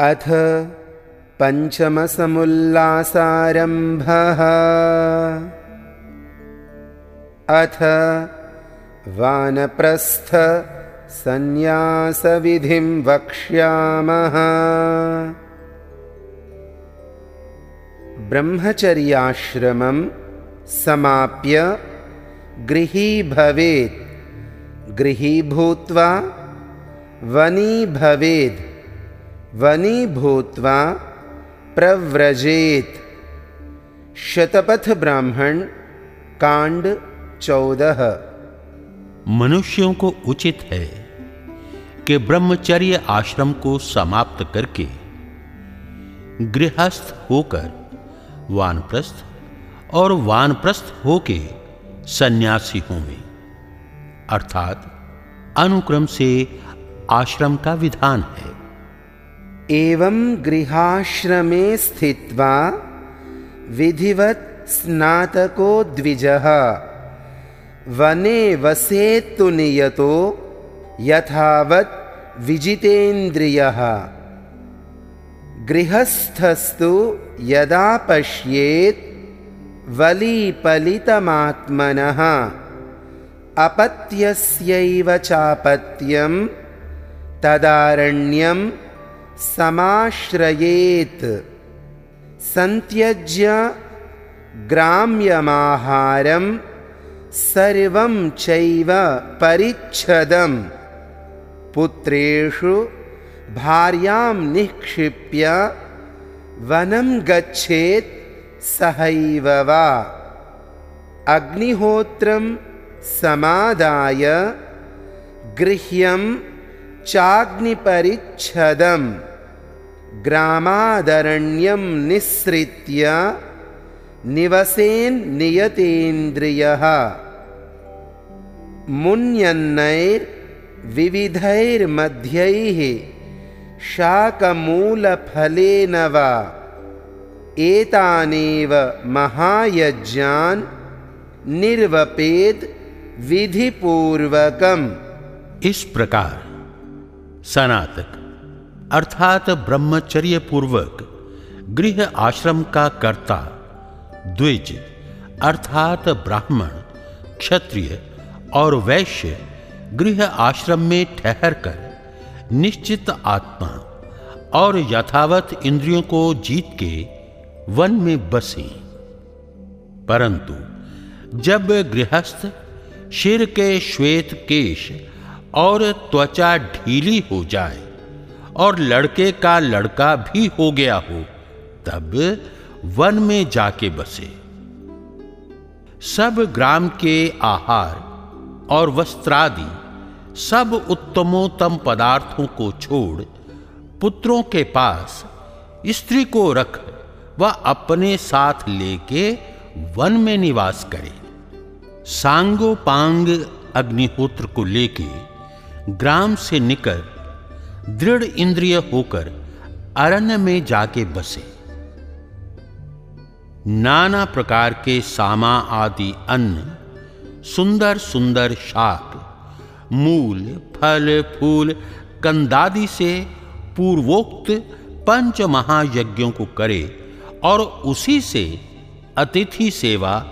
अथ पञ्चमसमुल्लासारम्भः। अथ वानप्रस्थ सन्न्यासविधिं वक्ष्यामः। ब्रह्मचर्याश्रमं समाप्य गृही भवेत्। गृही भूत्वा वनी भवेद् वनी भूत्वा प्रव्रजेत। शतपथ ब्राह्मण, कांड चौदह। मनुष्यों को उचित है कि ब्रह्मचर्य आश्रम को समाप्त करके गृहस्थ होकर वानप्रस्थ और वानप्रस्थ होके सन्यासी होवे अर्थात अनुक्रम से आश्रम का विधान है। एवं गृहाश्रमे स्थित्वा विधिवत स्नातको द्विजः। वने वसेत्तु नियतो यथावत् विजितेन्द्रियः। गृहस्थस्तु यदा पश्येत् वलीपलितमात्मनः। अपत्यस्यैव चापत्यं तदारण्यं समाश्रयेत्। सन्त्यज्य ग्राम्यमाहारं सर्वं चैव परिच्छदं पुत्रेषु भार्यां निक्षिप्य वनं गच्छेत् सहैव वा। अग्निहोत्रं समादाय गृह्यं चाग्निपरिच्छदम् ग्रामादरण्यं निःसृत्य निवसेन्नियतेन्द्रियः मुन्यन्नैर्विविधैर्मध्यैः शाकमूलफलेन वा एतानेव महायज्ञान् निर्वपेद विधिपूर्वकम्। इस प्रकार सनातक अर्थात ब्रह्मचर्य पूर्वक गृह आश्रम का कर्ता, द्विज, अर्थात ब्राह्मण, क्षत्रिय और वैश्य गृह आश्रम में ठहरकर निश्चित आत्मा और यथावत इंद्रियों को जीत के वन में बसे। परंतु जब गृहस्थ शिर के श्वेत केश और त्वचा ढीली हो जाए और लड़के का लड़का भी हो गया हो, तब वन में जाके बसे। सब ग्राम के आहार और वस्त्रादि, सब उत्तमोत्तम पदार्थों को छोड़ पुत्रों के पास स्त्री को रख वह अपने साथ लेके वन में निवास करे। सांगो पांग अग्निहोत्र को लेके ग्राम से निकल दृढ़ इंद्रिय होकर अरण्य में जाके बसे। नाना प्रकार के सामा आदि अन्न, सुंदर सुंदर शाक, मूल, फल, फूल, कंदादि से पूर्वोक्त पंच महायज्ञों को करे और उसी से अतिथि सेवा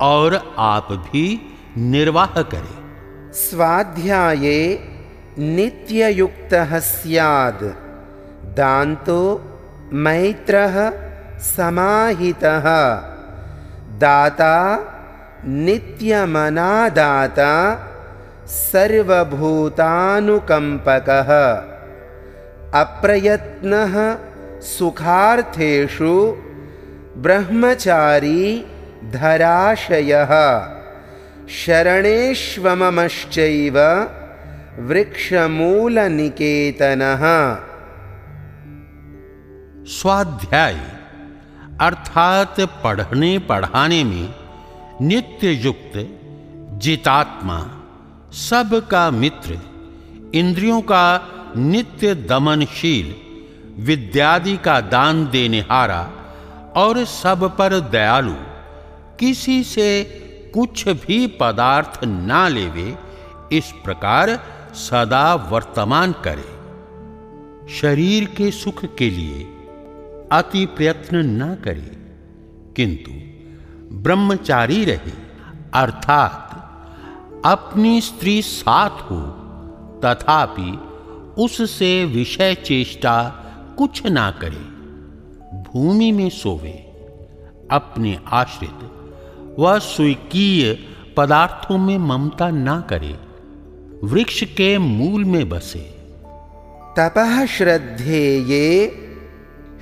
और आप भी निर्वाह करें। स्वाध्याये नित्ययुक्तः स्याद्। दान्तो मैत्रः समाहितः। दाता नित्यमनादाता सर्वभूतानुकम्पकः। अप्रयत्नः सुखार्थेषु ब्रह्मचारी धराशयः। शरणेष्वममश्चैव वृक्षमूलनिकेतनः। स्वाध्याय। अर्थात पढ़ने पढ़ाने में नित्य युक्त जितात्मा, सबका मित्र, इंद्रियों का नित्य दमनशील, विद्यादि का दान देने हारा और सब पर दयालु, किसी से कुछ भी पदार्थ ना लेवे, इस प्रकार सदा वर्तमान करे। शरीर के सुख के लिए अति प्रयत्न न करे, किंतु ब्रह्मचारी रहे, अर्थात अपनी स्त्री साथ हो, तथापि उससे विषय चेष्टा कुछ ना करे, भूमि में सोवे, अपने आश्रित व स्वीकीय पदार्थों में ममता ना करे। वृक्ष के मूल में बसे। तपः श्रद्धेये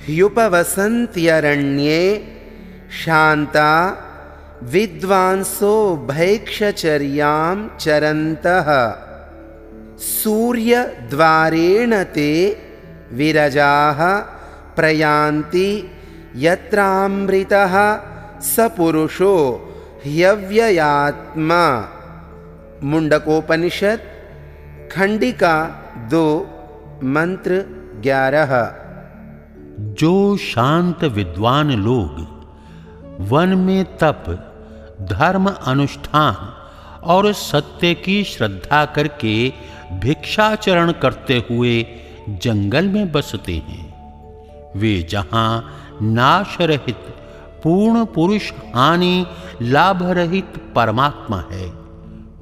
ह्युपवसन्त्यरण्ये शान्ता विद्वांसो भैक्षचर्यां चरन्तः। सूर्यद्वारेण ते विरजाः प्रयान्ति यत्रामृतः स पुरुषो ह्यव्ययात्मा। मुंडकोपनिषद, खंडिका दो, मंत्र ग्यारह। जो शांत विद्वान लोग वन में तप, धर्म अनुष्ठान और सत्य की श्रद्धा करके भिक्षाचरण करते हुए जंगल में बसते हैं, वे जहाँ नाश रहित पूर्ण पुरुष हानि लाभ रहित परमात्मा है।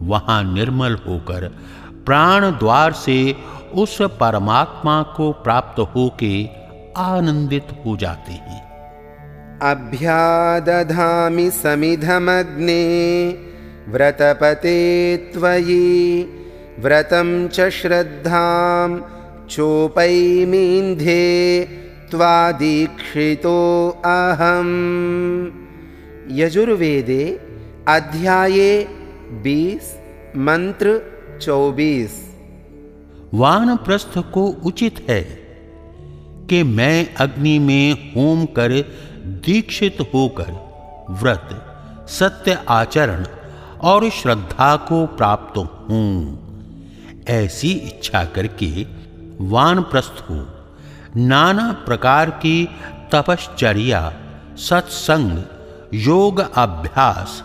वहाँ निर्मल होकर प्राण द्वार से उस परमात्मा को प्राप्त होके आनंदित हो जाते हैं। अभ्यादधामि समिधमग्ने, व्रतपते त्वयि, व्रतं च श्रद्धां, चोपैमीन्धे त्वादीक्षितो अहम्। यजुर्वेदे अध्याये बीस, मंत्र चौबीस। वानप्रस्थ को उचित है कि मैं अग्नि में होम कर दीक्षित होकर व्रत, सत्य आचरण और श्रद्धा को प्राप्त हूँ। ऐसी इच्छा करके वानप्रस्थ हो नाना प्रकार की तपश्चर्या, सत्संग, योग अभ्यास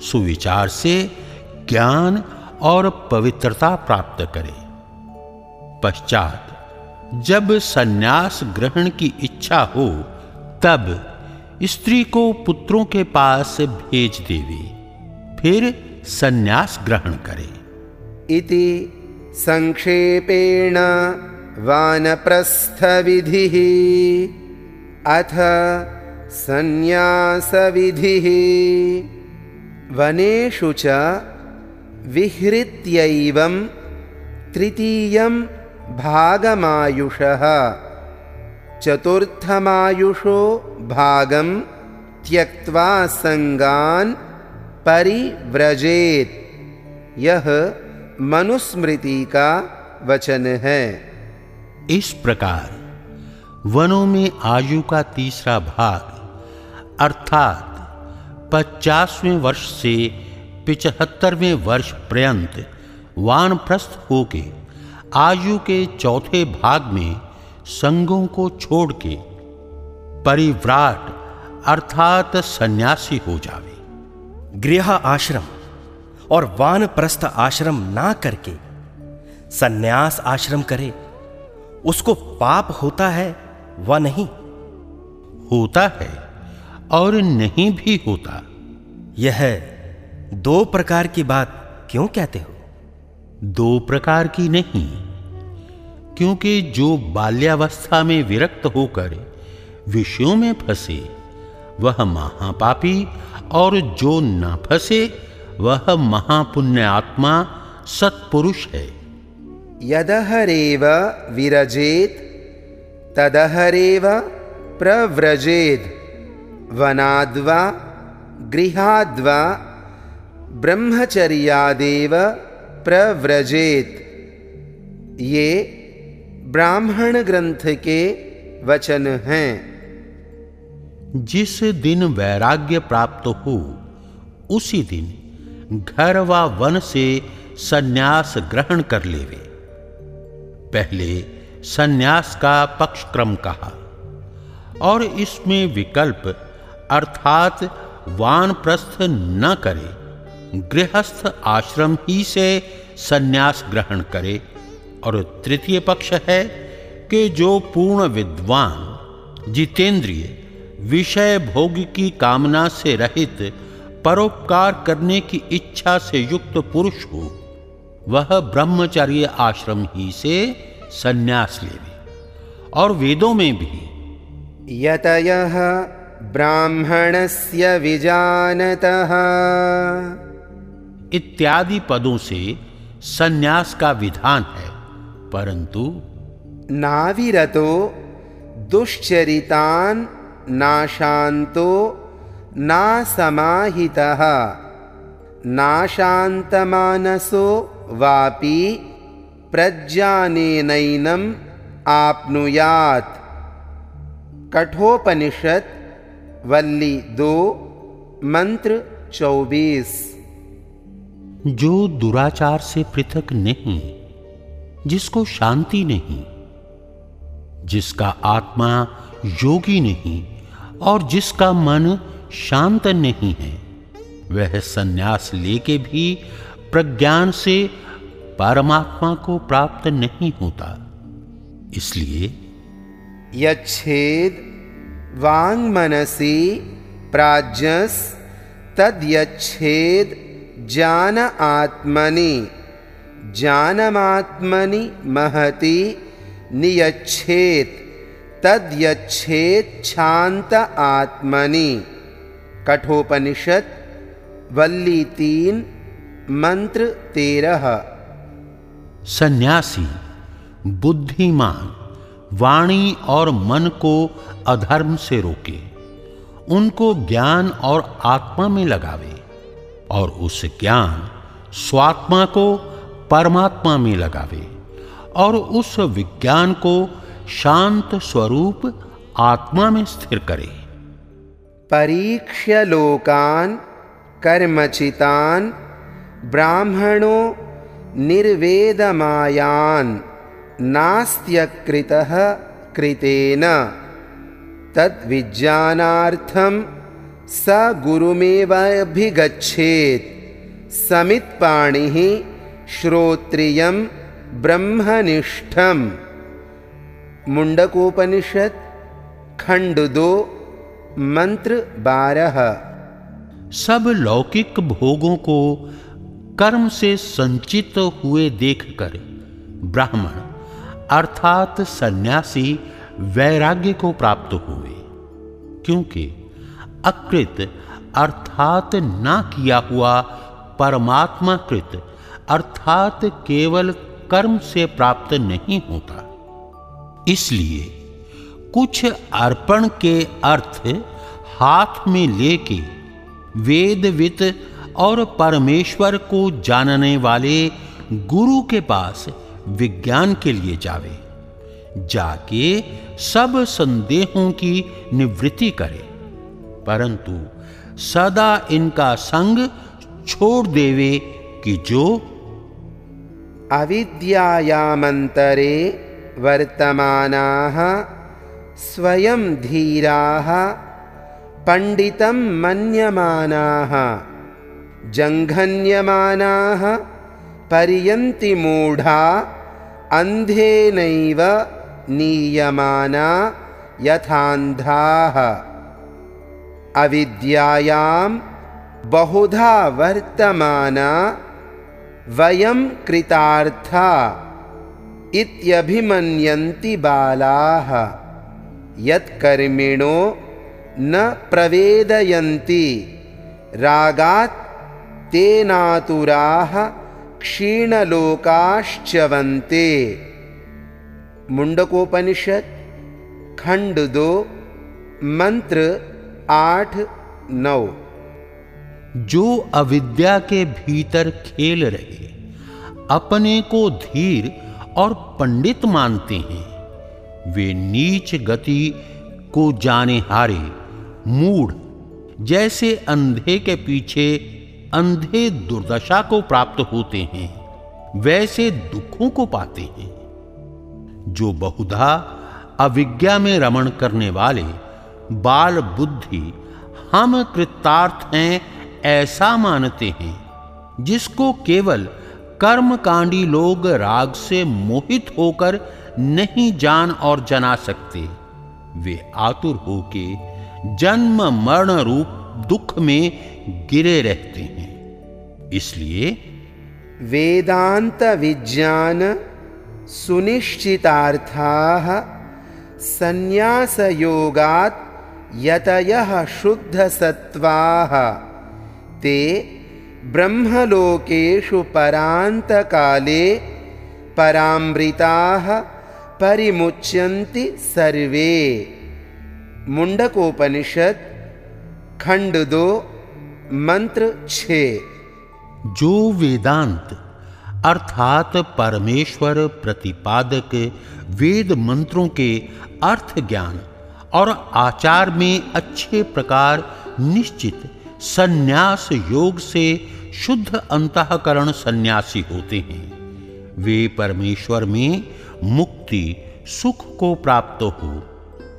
सुविचार से ज्ञान और पवित्रता प्राप्त करे। पश्चात, जब सन्यास ग्रहण की इच्छा हो, तब स्त्री को पुत्रों के पास भेज देवे, फिर सन्यास ग्रहण करे। इति संक्षेपेण वानप्रस्थविधिः, अथ सन्यासविधिः। वनेषु च विहृत्यैवं तृतीयं भागमायुषः। चतुर्थमायुषो भागं त्यक्त्वा सङ्गान् परिव्रजेत्। यह मनुस्मृति का वचन। है इस प्रकार वनों में आयु का तीसरा भाग, अर्थात पचासवें वर्ष से पिचहत्तरवें वर्ष पर्यंत वानप्रस्थ होके आयु के चौथे भाग में संगों को छोड़ के परिव्राट अर्थात सन्यासी हो जावे। गृह आश्रम और वानप्रस्थ आश्रम ना करके सन्यास आश्रम करे उसको पाप होता है व नहीं? होता है और नहीं भी होता। यह दो प्रकार की बात क्यों कहते हो? दो प्रकार की नहीं क्योंकि जो बाल्यावस्था में विरक्त होकर विषयों में फंसे वह महापापी और जो न फंसे वह महापुण्य आत्मा सत्पुरुष है। यदहरेव विरजेत तदहरेव प्रव्रजेद वनाद्वा गृहाद्वा ब्रह्मचर्यादेव प्रव्रजेत। ये ब्राह्मण ग्रंथ के वचन हैं। जिस दिन वैराग्य प्राप्त हो, उसी दिन घर व वन से सन्यास ग्रहण कर लेवे। पहले सन्यास का पक्षक्रम कहा, और इसमें विकल्प अर्थात वानप्रस्थ न करे, गृहस्थ आश्रम ही से सन्यास ग्रहण करे। और तृतीय पक्ष है कि जो पूर्ण विद्वान, जितेंद्रिय, विषय भोग की कामना से रहित, परोपकार करने की इच्छा से युक्त पुरुष हो, वह ब्रह्मचर्य आश्रम ही से संन्यास लेवे। और वेदों में भी, यतयः ब्राह्मणस्य विजानतः। इत्यादि पदों से संन्यास का विधान है परंतु नाविरतो दुश्चरितान् नाशान्तो नासमाहितः। नाशान्तमानसो वापि प्रज्ञानेनैनम् आपनुयात्। कठोपनिषद वल्ली दो मंत्र चौबीस। जो दुराचार से पृथक नहीं जिसको शांति नहीं जिसका आत्मा योगी नहीं और जिसका मन शांत नहीं है वह सन्यास लेके भी प्रज्ञान से परमात्मा को प्राप्त नहीं होता। इसलिए यच्छेद वांग मनसी प्राज्ञस तद यच्छेद ज्ञान आत्मनि। ज्ञानमात्मनि महति नियच्छेत। तद यच्छेद शांत आत्मनि। कठोपनिषद वल्ली तीन मंत्र तेरह सन्यासी, बुद्धिमान। वाणी और मन को अधर्म से रोके, उनको ज्ञान और आत्मा में लगावे, और उस ज्ञान स्वात्मा को परमात्मा में लगावे, और उस विज्ञान को शांत स्वरूप आत्मा में स्थिर करे। परीक्ष्य लोकान, कर्मचितान, ब्राह्मणों निर्वेदमायान। नास्त्यकृतः कृतेन। तद्विज्ञानार्थं स गुरुमेवाभिगच्छेत्। समित्पाणिः श्रोत्रियं ब्रह्मनिष्ठम्। मुंडकोपनिषद खंड दो मंत्र बारह सब लौकिक भोगों को कर्म से संचित हुए देखकर ब्राह्मण अर्थात सन्यासी वैराग्य को प्राप्त हुए, क्योंकि अकृत अर्थात ना किया हुआ परमात्मा कृत अर्थात केवल कर्म से प्राप्त नहीं होता। इसलिए कुछ अर्पण के अर्थ हाथ में लेके वेदवित और परमेश्वर को जानने वाले गुरु के पास विज्ञान के लिए जावे, जाके सब संदेहों की निवृत्ति करे। परंतु सदा इनका संग छोड़ देवे कि जो अविद्यायामन्तरे वर्तमानाः स्वयं धीराः, पण्डितं मन्यमानाः, जङ्घन्यमानाः, पर्यन्ति मूढ़ा अंधेनैव नीयमाना यथान्धाः अविद्यायां बहुधा वर्तमाना वयं कृतार्था इत्यभिमन्यन्ति बालाः। यत्कर्मिणो न प्रवेदयन्ति। रागात् तेनातुराः क्षीणलोकाश्चवन्ते मुंडकोपनिषद खंड दो मंत्र, आठ, नौ। जो अविद्या के भीतर खेल रहे, अपने को धीर और पंडित मानते हैं। वे नीच गति को जाने हारे, मूढ़, जैसे अंधे के पीछे अंधे दुर्दशा को प्राप्त होते हैं, वैसे दुखों को पाते हैं। जो बहुधा अविज्ञा में रमण करने वाले बाल बुद्धि हम कृतार्थ हैं, ऐसा मानते हैं, जिसको केवल कर्मकांडी लोग राग से मोहित होकर नहीं जान और जना सकते। वे आतुर होके जन्म मरण रूप दुख में गिरे रहते हैं। इसलिए वेदांत विज्ञान सुनिश्चितार्था संन्यास योगात यतयः शुद्ध सत्वाः ते ब्रह्मलोकेषु परान्तकाले परामृताः परिमुच्यन्ति सर्वे। मुंडकोपनिषद खंड दो, मंत्र छ। जो वेदांत, अर्थात परमेश्वर प्रतिपादक वेद मंत्रों के अर्थ ज्ञान और आचार में अच्छे प्रकार निश्चित सन्यास योग से शुद्ध अंतकरण सन्यासी होते हैं। वे परमेश्वर में मुक्ति, सुख को प्राप्त हो।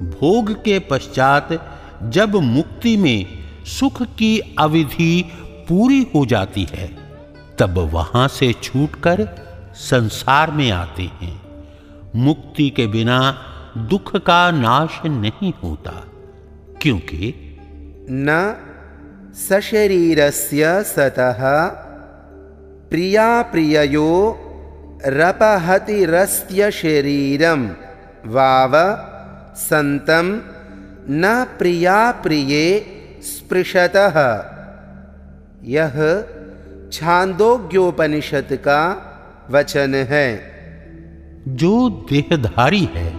भोग के पश्चात जब मुक्ति में सुख की अवधि पूरी हो जाती है, तब वहाँ से छूटकर संसार में आते हैं। मुक्ति के बिना दुख का नाश नहीं होता, क्योंकि न सशरीरस्य सतः प्रिया प्रिययो रपहतिरस्य शरीरम वाव संतम न प्रिया प्रिये स्पृशत। यह छांदोग्योपनिषद का वचन है। जो देहधारी है,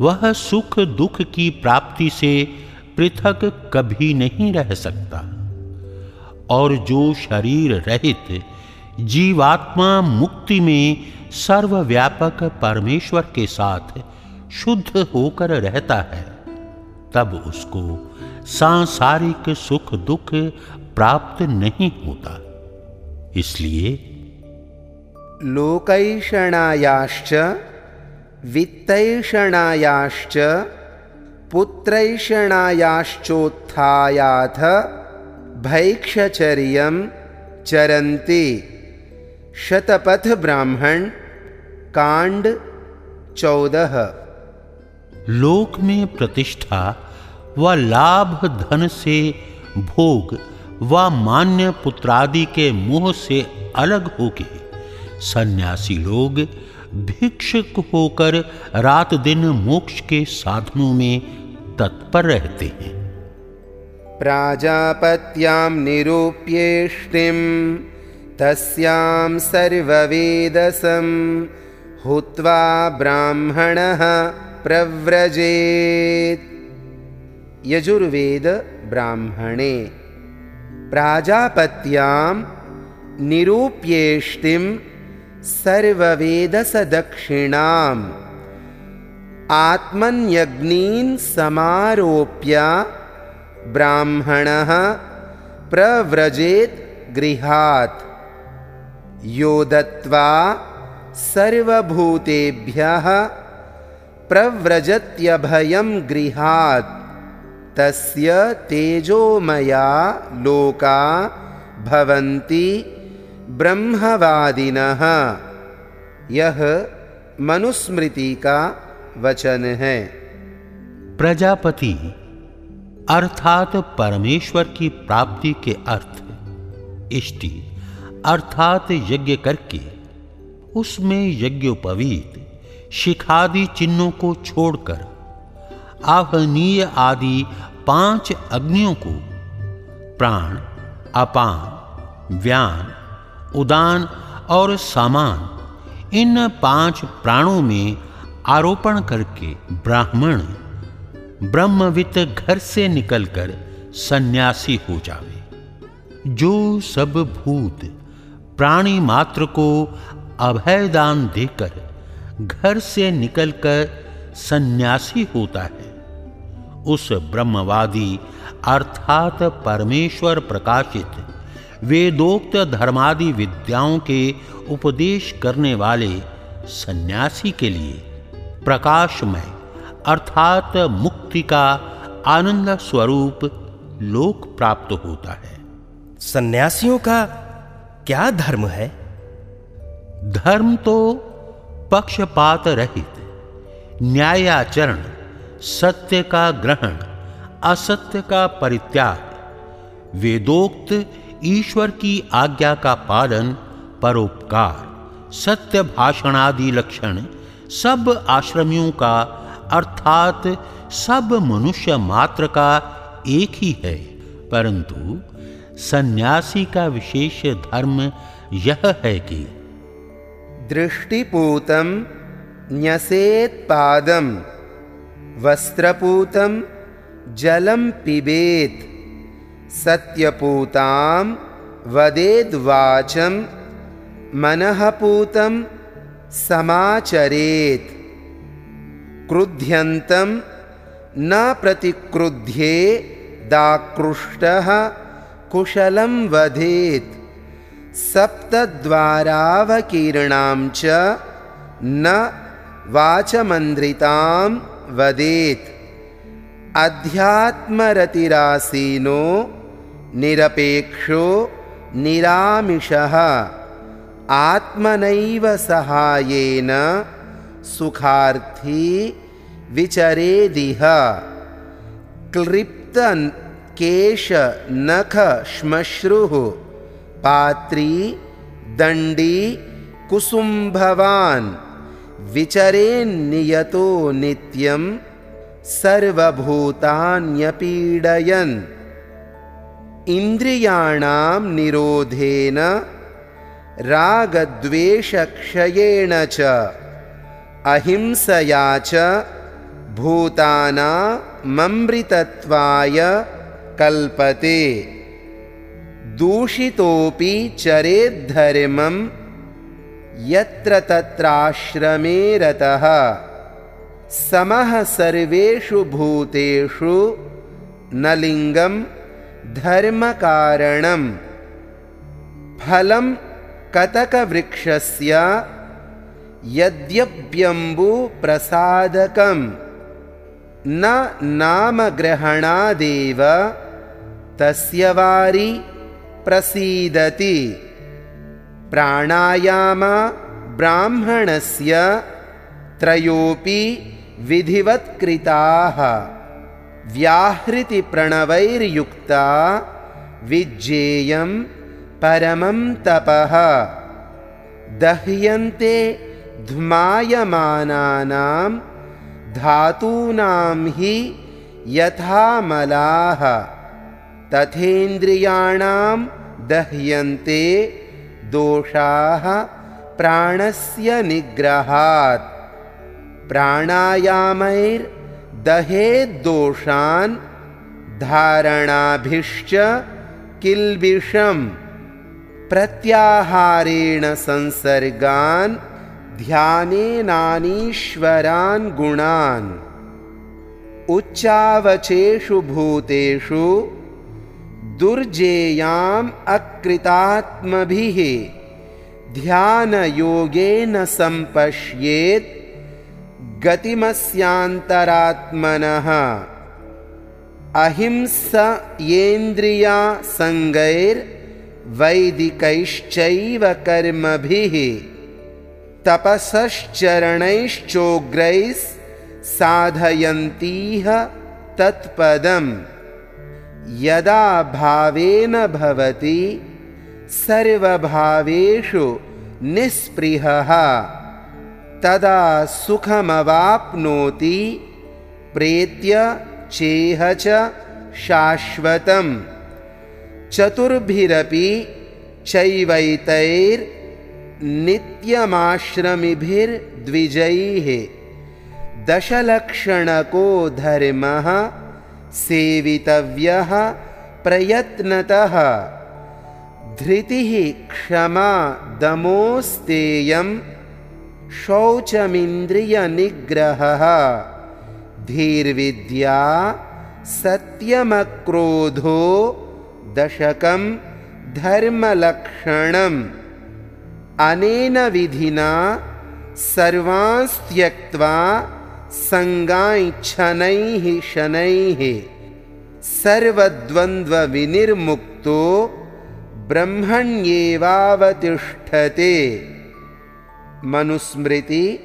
वह सुख दुख की प्राप्ति से पृथक कभी नहीं रह सकता। और जो शरीर रहित जीवात्मा मुक्ति में सर्वव्यापक परमेश्वर के साथ शुद्ध होकर रहता है तब उसको सांसारिक सुख दुख प्राप्त नहीं होता। इसलिए लोकैषणायाश्च, वित्तैषणायाश्च, पुत्रैषणायाश्चोत्थायाथ भैक्षचर्यं चरन्ति। शतपथ ब्राह्मण, कांड चौदह। लोक में प्रतिष्ठा व लाभ धन से भोग व मान्य पुत्रादि के मोह से अलग होके, सन्यासी लोग भिक्षुक होकर रात दिन मोक्ष के साधनों में तत्पर रहते हैं। प्राजापत्यां निरूप्येष्टिं तस्यां सर्ववेदसं हुत्वा ब्राह्मणः प्रव्रजेत्। यजुर्वेद ब्राह्मणे। प्राजापत्यां निरूप्येष्टिं सर्ववेदसदक्षिणाम्। आत्मन्यग्नीन् समारोप्य ब्राह्मणः प्रव्रजेत् गृहात्। यो दत्त्वा सर्वभूतेभ्यः प्रव्रजत्यभयं गृहात्। तस्य तेजोमया लोका भवन्ति ब्रह्मवादिनः। यह मनुस्मृति का वचन। है प्रजापति, अर्थात परमेश्वर की प्राप्ति के अर्थ, इष्टि, अर्थात यज्ञ करके, उसमें यज्ञोपवीत। शिखादि चिन्हों को छोड़कर आहनीय आदि पाँच अग्नियों को, प्राण, अपान, व्यान, उदान और सामान, इन पाँच प्राणों में आरोपण करके ब्राह्मण ब्रह्मवित घर से निकलकर सन्यासी हो जावे। जो सब भूत प्राणी मात्र को अभयदान देकर घर से निकलकर सन्यासी होता है। उस ब्रह्मवादी अर्थात परमेश्वर प्रकाशित वेदोक्त धर्मादि विद्याओं के उपदेश करने वाले सन्यासी के लिए प्रकाशमय अर्थात मुक्ति का आनंद स्वरूप लोक प्राप्त होता है। सन्यासियों का क्या धर्म है? धर्म तो पक्षपात रहित। न्यायाचरण, सत्य का ग्रहण, असत्य का परित्याग। वेदोक्त ईश्वर की आज्ञा का पालन, परोपकार, सत्य भाषणादि लक्षण सब आश्रमियों का, अर्थात सब मनुष्य मात्र का एक ही है। परंतु सन्यासी का विशेष धर्म यह है कि दृष्टिपूतं न्यसेत्पादं वस्त्रपूतं जलं पिबेत् सत्यपूतां वदेद्वाचं मनःपूतं समाचरेत्। क्रुध्यन्तं न प्रतिक्रुध्ये दाकृष्टः कुशलं वधेत्। सप्तद्वारावकीर्णां च न वाचमन्द्रितां वदेत्। अध्यात्मरतिरासीनो निरपेक्षो निरामिषः। आत्मनैव सहायेन सुखार्थी विचरेदिह। क्लिप्त केश नख श्मश्रुः पात्री दण्डी कुसुम्भवान्। विचरे नियतो नित्यं सर्वभूतान्यपीडयन्। इन्द्रियाणां निरोधेन रागद्वेषक्षयेण च अहिंसया च भूतानाममृतत्वाय कल्पते दूषितोऽपि चरेद्धर्मं यत्र तत्राश्रमे रतः। समः सर्वेषु भूतेषु न लिङ्गं धर्मकारणं फलं कतकवृक्षस्य यद्यप्यम्बुप्रसादकं न नामग्रहणादेव तस्य वारि प्रसीदति। प्राणायाम ब्राह्मणस्य त्रयोपि विधिवत्कृताः। व्याहृतिप्रणवैर्युक्ता विज्ञेयं परमं तपः। दह्यन्ते ध्मायमानानां धातूनां हि यथा मलाः तथेन्द्रियाणां दह्यन्ते दोषाः प्राणस्य निग्रहात्। प्राणायामैर्दहेद्दोषान् धारणाभिश्च किल्बिषम् प्रत्याहारेण संसर्गान् ध्यानेनानीश्वरान् गुणान्। उच्चावचेषु भूतेषु दुर्जेयाम् अकृतात्मभिः। ध्यानयोगेन सम्पश्येत् गतिमस्यान्तरात्मनः। अहिंसयेन्द्रिया सङ्गैर्वैदिकैश्चैव कर्मभिः। तपसश्चरणैश्चोग्रैः साधयन्तीह तत्पदम् यदा भावेन भवति सर्वभावेषु निःस्पृहः। तदा सुखमवाप्नोति प्रेत्य चेह च शाश्वतम्। चतुर्भिरपि चैवैतैर्नित्यमाश्रमिभिर्द्विजैः दशलक्षणको धर्मः सेवितव्यः प्रयत्नतः। धृतिः क्षमा दमोस्तेयं शौचमिन्द्रियनिग्रहः। धीर्विद्या सत्यमक्रोधो दशकं धर्मलक्षणम्। अनेन विधिना सर्वांस्त्यक्त्वा सङ्गाञ्छनैः शनैः सर्वद्वन्द्वविनिर्मुक्तो ब्रह्मण्येवावतिष्ठते। मनुस्मृति,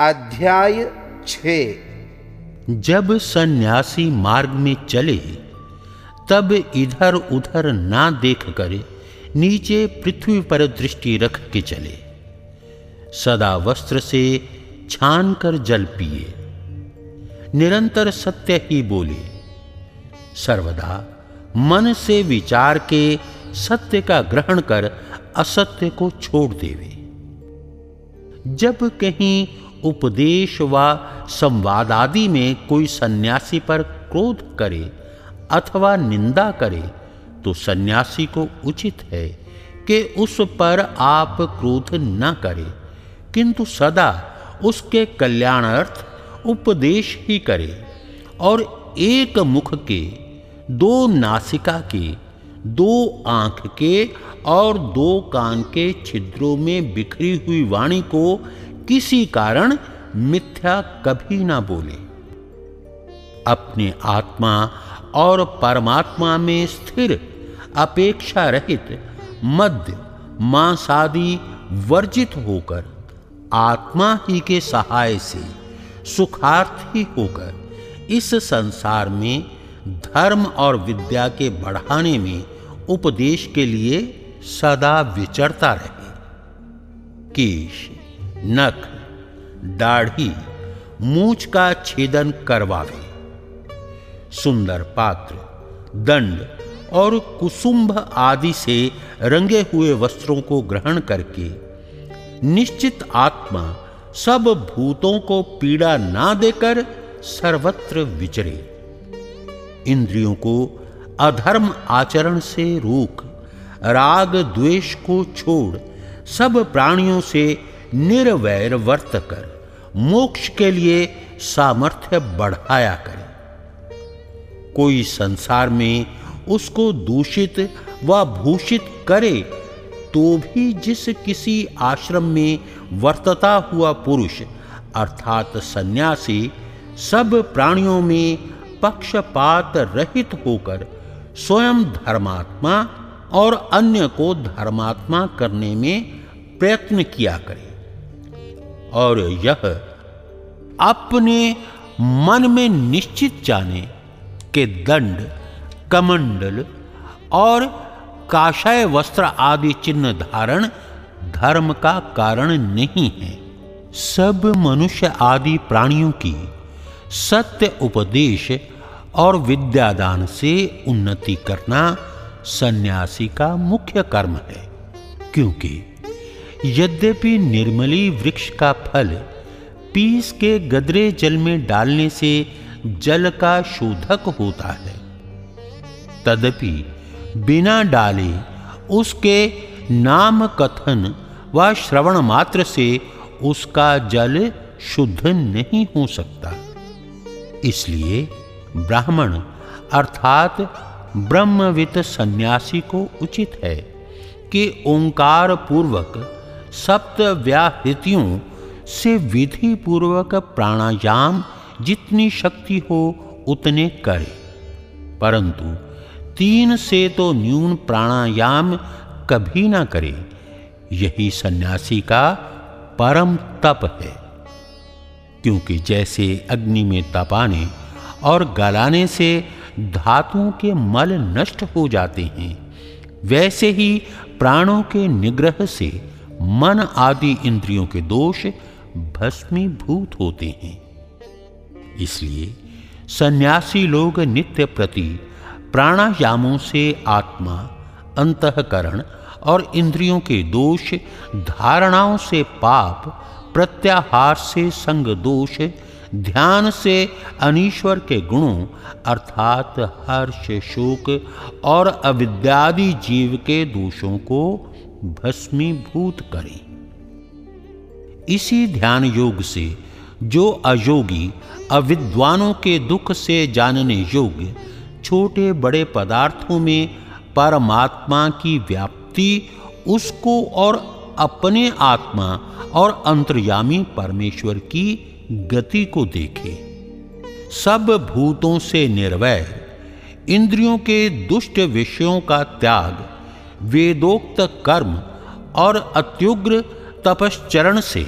अध्याय छ। जब सन्यासी मार्ग में चले, तब इधर उधर ना देख कर नीचे पृथ्वी पर दृष्टि रख के चले। सदा वस्त्र से छान कर जल पिए। निरंतर सत्य ही बोले। सर्वदा मन से विचार के सत्य का ग्रहण कर असत्य को छोड़ देवे। जब कहीं उपदेश व संवाद आदि में कोई सन्यासी पर क्रोध करे अथवा निंदा करे तो सन्यासी को उचित है कि उस पर आप क्रोध न करें। किंतु सदा उसके कल्याणार्थ उपदेश ही करे और एक मुख के, दो नासिका के, दो आँख के और दो कान के छिद्रों में बिखरी हुई वाणी को किसी कारण मिथ्या कभी ना बोले। अपने आत्मा और परमात्मा में स्थिर अपेक्षा रहित मध्य मांसादि वर्जित होकर आत्मा ही के सहाय से सुखार्थी होकर इस संसार में धर्म और विद्या के बढ़ाने में उपदेश के लिए सदा विचरता रहे। केश, नख, दाढ़ी, मूछ का छेदन करवावे। सुंदर पात्र, दंड और कुसुंभ आदि से रंगे हुए वस्त्रों को ग्रहण करके निश्चित आत्मा सब भूतों को पीड़ा ना देकर सर्वत्र विचरे। इंद्रियों को अधर्म आचरण से रोक, राग द्वेष को छोड़, सब प्राणियों से निर्वैर वर्त कर, मोक्ष के लिए सामर्थ्य बढ़ाया करे। कोई संसार में उसको दूषित व भूषित करे तो भी जिस किसी आश्रम में वर्तता हुआ पुरुष, अर्थात सन्यासी, सब प्राणियों में पक्षपात रहित होकर स्वयं धर्मात्मा और अन्य को धर्मात्मा करने में प्रयत्न किया करे। और यह अपने मन में निश्चित जाने के दंड, कमंडल और काषाय वस्त्र आदि चिन्ह धारण धर्म का कारण नहीं है। सब मनुष्य आदि प्राणियों की सत्य उपदेश और विद्यादान से उन्नति करना सन्यासी का मुख्य कर्म है। क्योंकि यद्यपि निर्मली वृक्ष का फल पीस के गदरे जल में डालने से जल का शोधक होता है, तदपि बिना डाले उसके नाम कथन व श्रवण मात्र से उसका जल शुद्ध नहीं हो सकता। इसलिए ब्राह्मण अर्थात ब्रह्मवित सन्यासी को उचित है कि ओंकार पूर्वक सप्त व्याहृतियों से विधि पूर्वक प्राणायाम जितनी शक्ति हो उतने करे। परंतु तीन से तो न्यून प्राणायाम कभी ना करे। यही सन्यासी का परम तप है। क्योंकि जैसे अग्नि में तपाने और गलाने से धातुओं के मल नष्ट हो जाते हैं, वैसे ही प्राणों के निग्रह से मन आदि इंद्रियों के दोष भस्मीभूत होते हैं। इसलिए सन्यासी लोग नित्य प्रति प्राणायामों से आत्मा, अंतकरण और इंद्रियों के दोष, धारणाओं से पाप, प्रत्याहार से संग दोष, ध्यान से अनीश्वर के गुणों, अर्थात हर्ष, शोक और अविद्यादि जीव के दोषों को भस्मीभूत करें। इसी ध्यान योग से जो अयोगी अविद्वानों के दुख से जानने योग्य छोटे बड़े पदार्थों में परमात्मा की व्याप्ति, उसको और अपने आत्मा और अंतर्यामी परमेश्वर की गति को देखे। सब भूतों से निर्वय इंद्रियों के दुष्ट विषयों का त्याग, वेदोक्त कर्म और अत्युग्र तपश्चरण से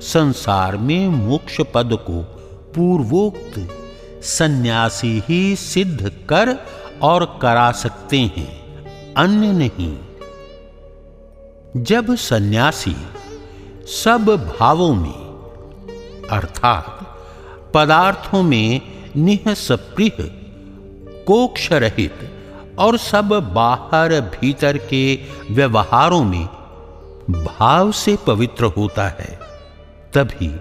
संसार में मोक्ष पद को पूर्वोक्त सन्यासी ही सिद्ध कर और करा सकते हैं, अन्य नहीं। जब सन्यासी सब भावों में, अर्थात पदार्थों में निहसप्रिय कोक्ष रहित और सब बाहर भीतर के व्यवहारों में भाव से पवित्र होता है, तभी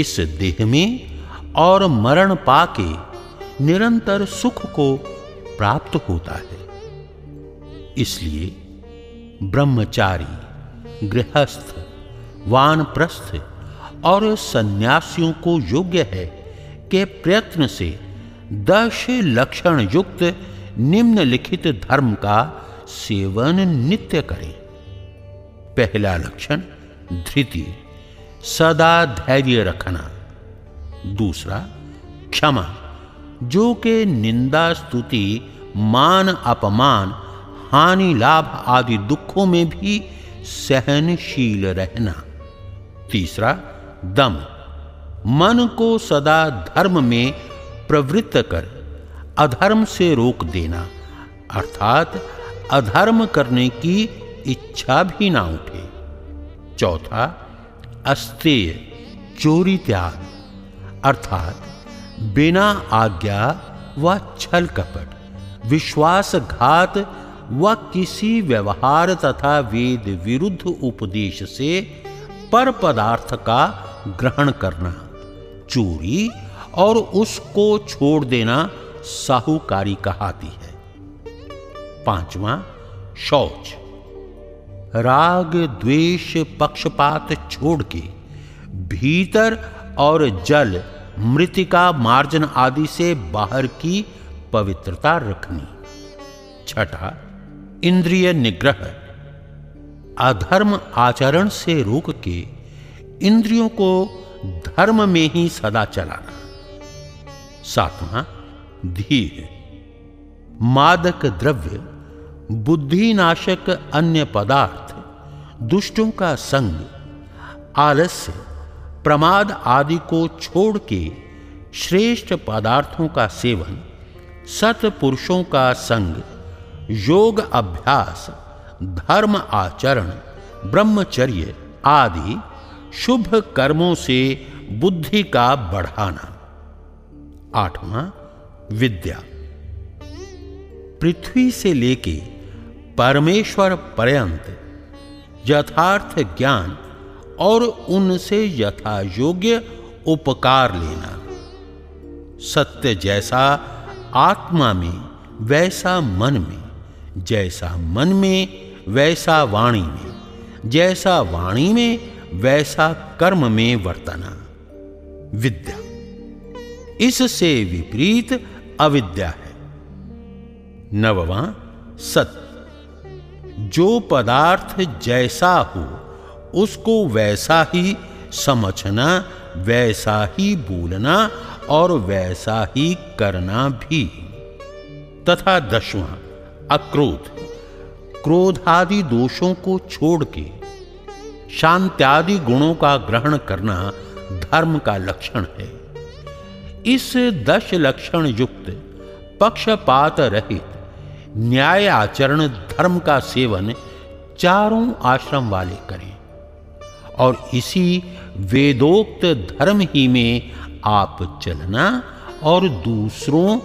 इस देह में और मरण पाके निरंतर सुख को प्राप्त होता है। इसलिए ब्रह्मचारी, गृहस्थ, वानप्रस्थ और सन्यासियों को योग्य है के प्रयत्न से दश लक्षण युक्त निम्नलिखित धर्म का सेवन नित्य करें। पहला लक्षण, धृति। सदा धैर्य रखना। दूसरा, क्षमा। जो के निंदा, स्तुति, मान, अपमान, हानि, लाभ आदि दुखों में भी सहनशील रहना। तीसरा, दम। मन को सदा धर्म में प्रवृत्त कर, अधर्म से रोक देना, अर्थात अधर्म करने की इच्छा भी ना उठे। चौथा अस्तेय चोरी त्याग। अर्थात बिना आज्ञा व छल कपट, विश्वासघात व किसी व्यवहार तथा वेद विरुद्ध उपदेश से पर पदार्थ का ग्रहण करना, चोरी और उसको छोड़ देना साहूकारी कहाती है। पांचवा, शौच। राग, द्वेष, पक्षपात छोड़ के भीतर और जल, मृतिका मार्जन आदि से बाहर की पवित्रता रखनी। छठा, इंद्रिय निग्रह। अधर्म आचरण से रोक के इंद्रियों को धर्म में ही सदा चलाना। सातवां, धीर। मादक द्रव्य, बुद्धिनाशक अन्य पदार्थ, दुष्टों का संग, आलस्य प्रमाद आदि को छोड़ के श्रेष्ठ पदार्थों का सेवन सतपुरुषों का संग, योग अभ्यास, धर्म आचरण, ब्रह्मचर्य आदि शुभ कर्मों से बुद्धि का बढ़ाना। आठवां, विद्या। पृथ्वी से लेके परमेश्वर पर्यंत यथार्थ ज्ञान और उनसे यथा योग्य उपकार लेना। सत्य जैसा आत्मा में, वैसा मन में, जैसा मन में, वैसा वाणी में, जैसा वाणी में, वैसा कर्म में वर्तना। विद्या। इससे विपरीत अविद्या है। नववा सत्य। जो पदार्थ जैसा हो उसको वैसा ही समझना, वैसा ही बोलना और वैसा ही करना भी। तथा दसवां अक्रोध। क्रोधादि दोषों को छोड़ के, शांत्यादि गुणों का ग्रहण करना धर्म का लक्षण है। इस दश लक्षण युक्त, पक्षपात रहित, न्याय आचरण धर्म का सेवन चारों आश्रम वाले करें। और इसी वेदोक्त धर्म ही में आप चलना और दूसरों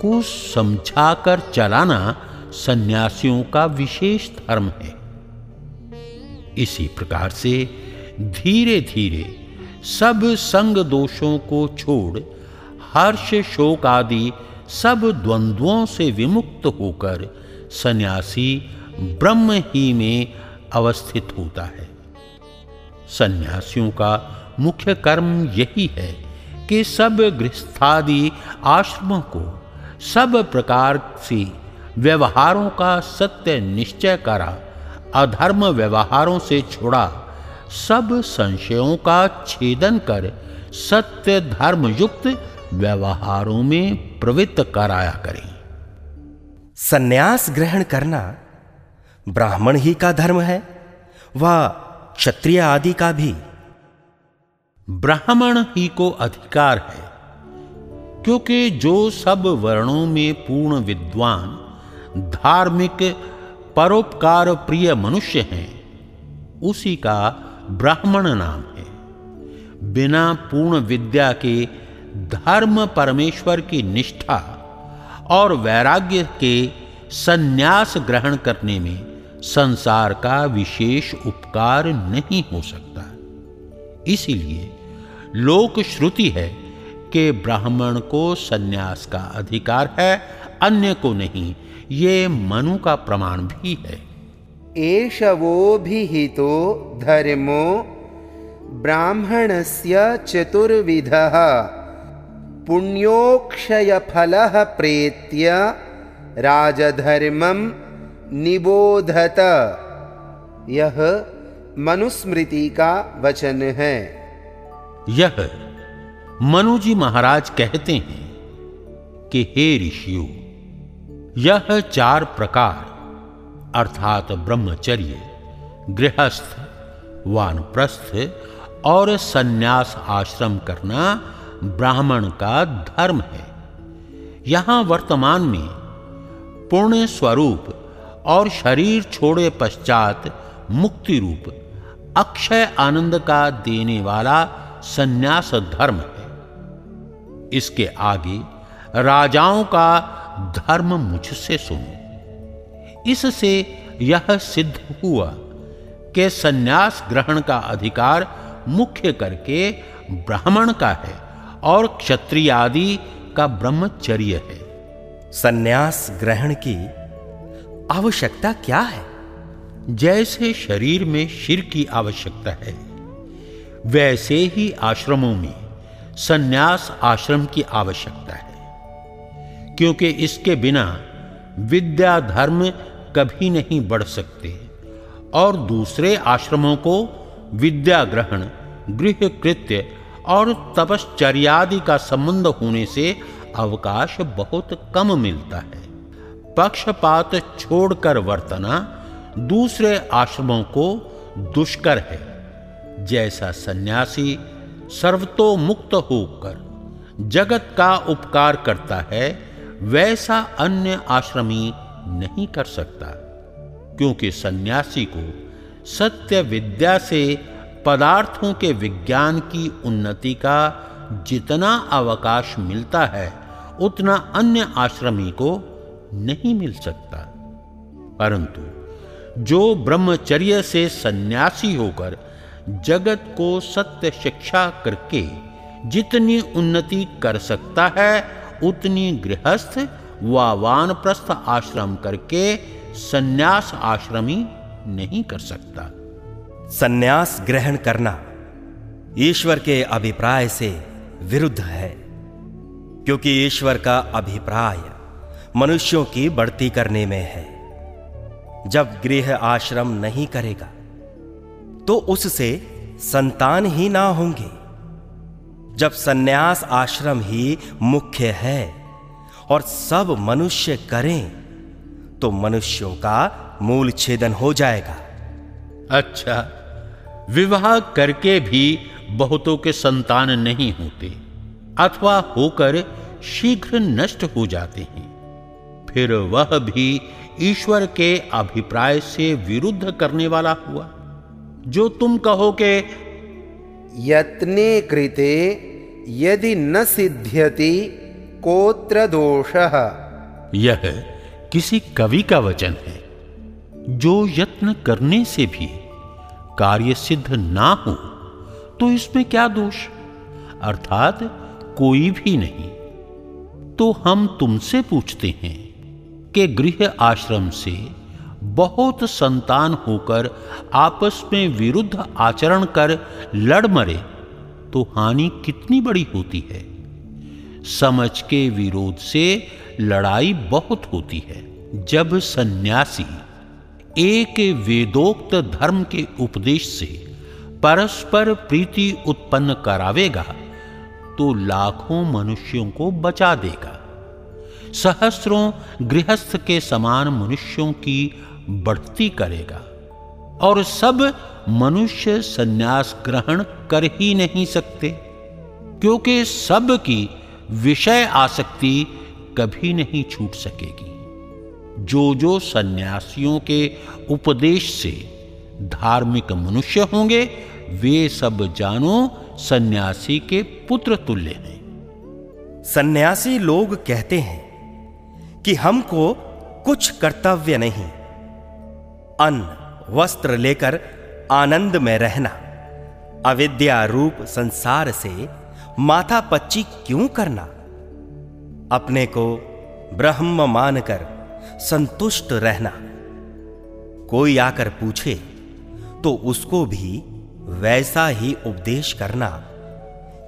को समझाकर चलाना सन्यासियों का विशेष धर्म है। इसी प्रकार से धीरे धीरे सब संग दोषों को छोड़, हर्ष शोक आदि सब द्वंद्वों से विमुक्त होकर सन्यासी ब्रह्म ही में अवस्थित होता है। सन्यासियों का मुख्य कर्म यही है कि सब गृहस्थादि आश्रमों को सब प्रकार से व्यवहारों का सत्य निश्चय करा, अधर्म व्यवहारों से छोड़ा, सब संशयों का छेदन कर सत्य धर्म युक्त व्यवहारों में प्रवृत्त कराया करें। सन्यास ग्रहण करना ब्राह्मण ही का धर्म है, वह क्षत्रिय आदि का भी। ब्राह्मण ही को अधिकार है, क्योंकि जो सब वर्णों में पूर्ण विद्वान, धार्मिक, परोपकार प्रिय मनुष्य हैं, उसी का ब्राह्मण नाम है। बिना पूर्ण विद्या के धर्म परमेश्वर की निष्ठा और वैराग्य के संन्यास ग्रहण करने में संसार का विशेष उपकार नहीं हो सकता। इसीलिए लोक श्रुति है कि ब्राह्मण को संन्यास का अधिकार है, अन्य को नहीं। ये मनु का प्रमाण भी है। एषवोभिहितो धर्मो ब्राह्मणस्य चतुर्विधः। पुण्योक्षयफलः प्रेत्य राजधर्मं निबोधत। यह मनुस्मृति का वचन है। यह मनुजी महाराज कहते हैं कि हे ऋषियों, यह चार प्रकार, अर्थात ब्रह्मचर्य, गृहस्थ, वानप्रस्थ और सन्यास आश्रम करना ब्राह्मण का धर्म है। यहाँ वर्तमान में पूर्ण स्वरूप और शरीर छोड़े पश्चात मुक्ति रूप, अक्षय आनंद का देने वाला सन्यास धर्म है। इसके आगे राजाओं का धर्म मुझसे सुनो। इससे यह सिद्ध हुआ कि सन्यास ग्रहण का अधिकार मुख्य करके ब्राह्मण का है और क्षत्रिय आदि का ब्रह्मचर्य है। सन्यास ग्रहण की आवश्यकता क्या है? जैसे शरीर में शिर की आवश्यकता है, वैसे ही आश्रमों में सन्यास आश्रम की आवश्यकता है, क्योंकि इसके बिना विद्या धर्म कभी नहीं बढ़ सकते, और दूसरे आश्रमों को विद्या ग्रहण गृह कृत्य और तपश्चर्यादि का संबंध होने से अवकाश बहुत कम मिलता है। पक्षपात छोड़कर वर्तना दूसरे आश्रमों को दुष्कर है। जैसा सन्यासी सर्वतो मुक्त होकर जगत का उपकार करता है, वैसा अन्य आश्रमी नहीं कर सकता, क्योंकि सन्यासी को सत्य विद्या से पदार्थों के विज्ञान की उन्नति का जितना अवकाश मिलता है, उतना अन्य आश्रमी को नहीं मिल सकता। परंतु जो ब्रह्मचर्य से सन्यासी होकर जगत को सत्य शिक्षा करके जितनी उन्नति कर सकता है, उतनी गृहस्थ व वानप्रस्थ आश्रम करके सन्यास आश्रमी नहीं कर सकता। सन्यास ग्रहण करना ईश्वर के अभिप्राय से विरुद्ध है, क्योंकि ईश्वर का अभिप्राय मनुष्यों की बढ़ती करने में है। जब गृह आश्रम नहीं करेगा तो उससे संतान ही ना होंगे। जब सन्यास आश्रम ही मुख्य है और सब मनुष्य करें तो मनुष्यों का मूल छेदन हो जाएगा। अच्छा विवाह करके भी बहुतों के संतान नहीं होते, अथवा होकर शीघ्र नष्ट हो जाते हैं। फिर वह भी ईश्वर के अभिप्राय से विरुद्ध करने वाला हुआ। जो तुम कहो के यत्ने कृते यदि न सिद्ध्यति कोत्र दोष। यह किसी कवि का वचन है। जो यत्न करने से भी कार्य सिद्ध ना हो तो इसमें क्या दोष? अर्थात कोई भी नहीं। तो हम तुमसे पूछते हैं कि गृह आश्रम से बहुत संतान होकर आपस में विरुद्ध आचरण कर लड़ मरे तो हानि कितनी बड़ी होती है? समझ के विरोध से लड़ाई बहुत होती है। जब सन्यासी एक वेदोक्त धर्म के उपदेश से परस्पर प्रीति उत्पन्न करावेगा तो लाखों मनुष्यों को बचा देगा। सहस्रों गृहस्थ के समान मनुष्यों की बढ़ती करेगा, और सब मनुष्य सन्यास ग्रहण कर ही नहीं सकते, क्योंकि सब की विषय आसक्ति कभी नहीं छूट सकेगी। जो जो सन्यासियों के उपदेश से धार्मिक मनुष्य होंगे, वे सब जानो सन्यासी के पुत्र तुल्य हैं। सन्यासी लोग कहते हैं कि हमको कुछ कर्तव्य नहीं। अन्न, वस्त्र लेकर आनंद में रहना, अविद्या रूप संसार से माथा पच्ची क्यों करना? अपने को ब्रह्म मानकर संतुष्ट रहना। कोई आकर पूछे तो उसको भी वैसा ही उपदेश करना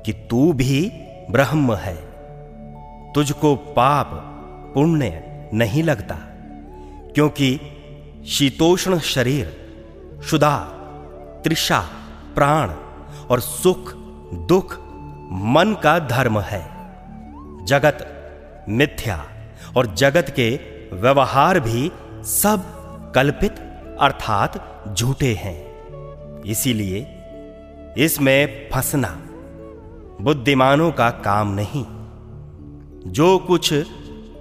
कि तू भी ब्रह्म है। तुझको पाप पुण्य नहीं लगता, क्योंकि शीतोष्ण शरीर शुदा त्रिषा प्राण और सुख, दुख मन का धर्म है। जगत मिथ्या और जगत के व्यवहार भी सब कल्पित अर्थात झूठे हैं। इसीलिए इसमें फंसना बुद्धिमानों का काम नहीं। जो कुछ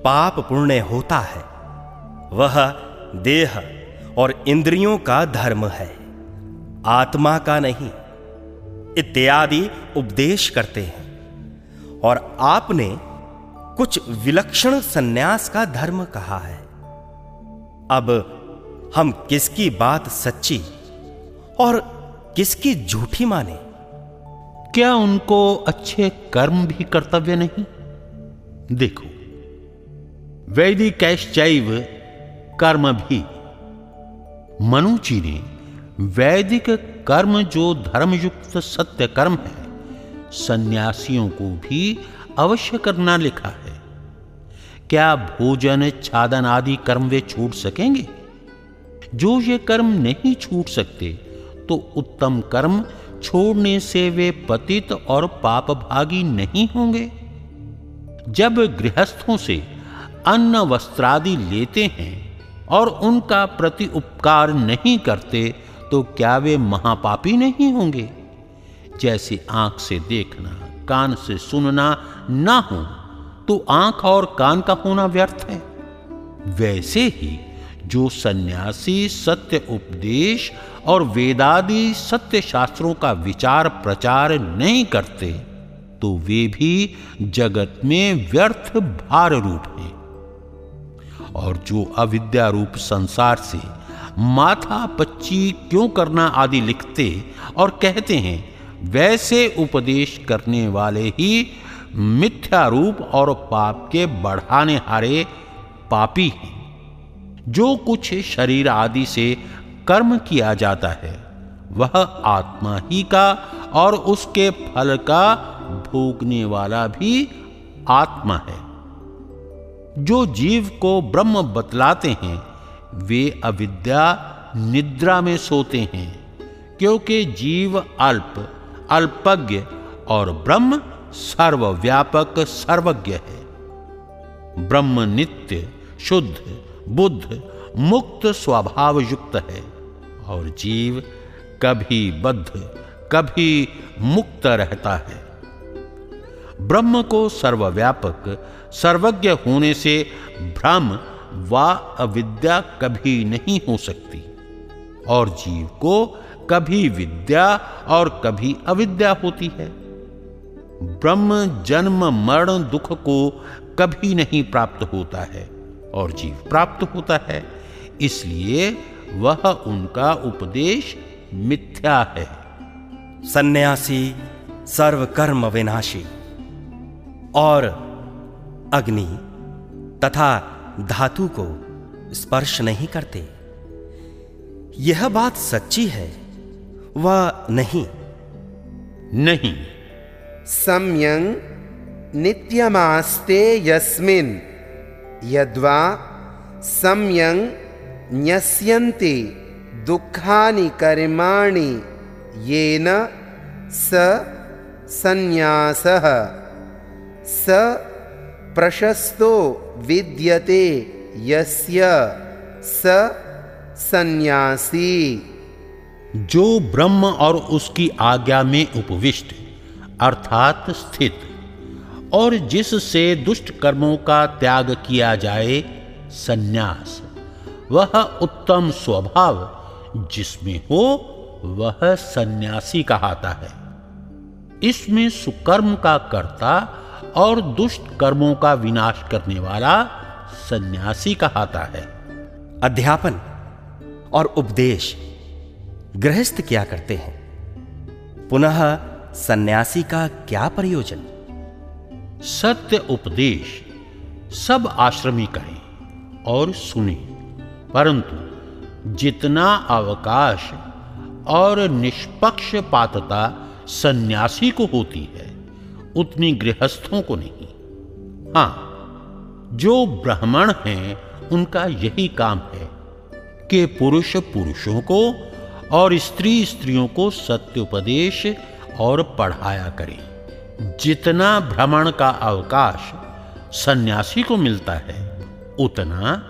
पाप पुण्य होता है। वह देह और इंद्रियों का धर्म है। आत्मा का नहीं, इत्यादि उपदेश करते हैं। और आपने कुछ विलक्षण सन्यास का धर्म कहा है। अब हम किसकी बात सच्ची और किसकी झूठी माने? क्या उनको अच्छे कर्म भी कर्तव्य नहीं? देखो वैदिकैश्चैव कर्म भी। मनुजी ने वैदिक कर्म जो धर्मयुक्त सत्य कर्म है, सन्यासियों को भी अवश्य करना लिखा है। क्या भोजन, छादन आदि कर्म वे छूट सकेंगे? जो ये कर्म नहीं छूट सकते तो उत्तम कर्म छोड़ने से वे पतित और पाप भागी नहीं होंगे। जब गृहस्थों से अन्न वस्त्रादि लेते हैं और उनका प्रति उपकार नहीं करते तो क्या वे महापापी नहीं होंगे? जैसे आँख से देखना, कान से सुनना ना हो तो आँख और कान का होना व्यर्थ है। वैसे ही जो सन्यासी सत्य उपदेश और वेदादि सत्य शास्त्रों का विचार प्रचार नहीं करते तो वे भी जगत में व्यर्थ भार रूप हैं। और जो अविद्या रूप संसार से, माथा पच्ची क्यों करना आदि लिखते और कहते हैं, वैसे उपदेश करने वाले ही मिथ्या रूप और पाप के बढ़ाने हारे पापी हैं। जो कुछ शरीर आदि से कर्म किया जाता है, वह आत्मा ही का और उसके फल का भोगने वाला भी आत्मा है। जो जीव को ब्रह्म बतलाते हैं, वे अविद्या निद्रा में सोते हैं, क्योंकि जीव अल्प, अल्पज्ञ और ब्रह्म सर्वव्यापक सर्वज्ञ है। ब्रह्म नित्य, शुद्ध, बुद्ध, मुक्त स्वभाव युक्त है और जीव कभी बद्ध, कभी मुक्त रहता है। ब्रह्म को सर्वव्यापक, सर्वज्ञ होने से भ्रम व अविद्या कभी नहीं हो सकती। और जीव को कभी विद्या और कभी अविद्या होती है। ब्रह्म, जन्म, मरण, दुख को कभी नहीं प्राप्त होता है और जीव प्राप्त होता है। इसलिए वह उनका उपदेश मिथ्या है। सन्यासी, सर्वकर्म विनाशी। और अग्नि तथा धातु को स्पर्श नहीं करते। यह बात सच्ची है वह नहीं? नहीं। सम्यंग नित्यमास्ते यस्मिन् यद्वा सम्यंग न्यस्यन्ति दुःखानि कर्माणि येन स सन्न्यासः। स प्रशस्तो विद्यते यस्य स सन्यासी। जो ब्रह्म और उसकी आज्ञा में उपविष्ट, अर्थात स्थित, और जिससे दुष्ट कर्मों का त्याग किया जाए, सन्यास, वह उत्तम स्वभाव, जिसमें हो, वह सन्यासी कहता है। इसमें सुकर्म का कर्ता और दुष्ट कर्मों का विनाश करने वाला सन्यासी कहता है। अध्यापन और उपदेश गृहस्थ क्या करते हैं? पुनः सन्यासी का क्या प्रयोजन? सत्य उपदेश सब आश्रमी करें और सुने। परंतु जितना अवकाश और निष्पक्ष पात्रता सन्यासी को होती है उतनी गृहस्थों को नहीं। हाँ, जो ब्राह्मण हैं, उनका यही काम है कि पुरुष पुरुषों को और स्त्री स्त्रियों को सत्योपदेश और पढ़ाया करें। जितना भ्रमण का अवकाश सन्यासी को मिलता है, उतना